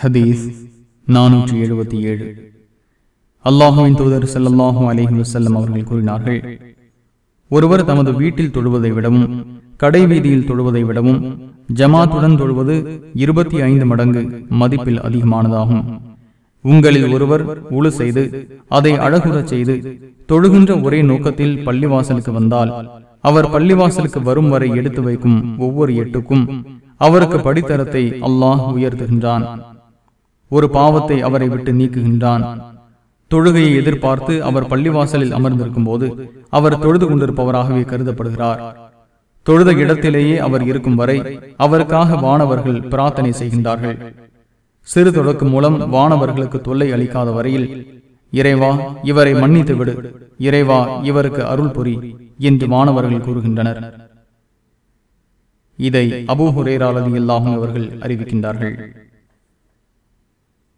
ஹதீஸ் நானூற்றி எழுபத்தி ஏழு. அல்லாஹுவின் தூதர் ஸல்லல்லாஹு அலைஹி வசல்லம் அவர்கள் கூறினார்கள் ஒருவர் தமது வீட்டில் தொழுவதை விடவும் கடை வீதியில் தொழுவதை விடவும் ஜமாத்துடன் தொழுவது இருபத்தி ஐந்து மடங்கு மதிப்பில் அதிகமானதாகும். உங்களில் ஒருவர் உழு செய்து அதை அழகுறச் செய்து தொழுகின்ற ஒரே நோக்கத்தில் பள்ளிவாசலுக்கு வந்தால் அவர் பள்ளிவாசலுக்கு வரும் வரை எடுத்து வைக்கும் ஒவ்வொரு எட்டுக்கும் அவருக்கு படித்தரத்தை அல்லாஹ் உயர்த்துகின்றான். ஒரு பாவத்தை அவரை விட்டு நீக்குகின்றான். தொழுகையை எதிர்பார்த்து அவர் பள்ளிவாசலில் அமர்ந்திருக்கும் போது அவர் தொழுது கொண்டிருப்பவராகவே கருதப்படுகிறார். தொழுத இடத்திலேயே அவர் இருக்கும் வரை அவருக்காக வானவர்கள் பிரார்த்தனை செய்கின்றார்கள். சிறு தொடக்கு மூலம் வானவர்களுக்கு தொல்லை அளிக்காத வரையில் இறைவா இவரை மன்னித்து விடு. இறைவா இவருக்கு அருள் புரி என்று வானவர்கள் கூறுகின்றனர். இதை அபூ ஹுரேரா அவர்கள் அறிவிக்கின்றார்கள்.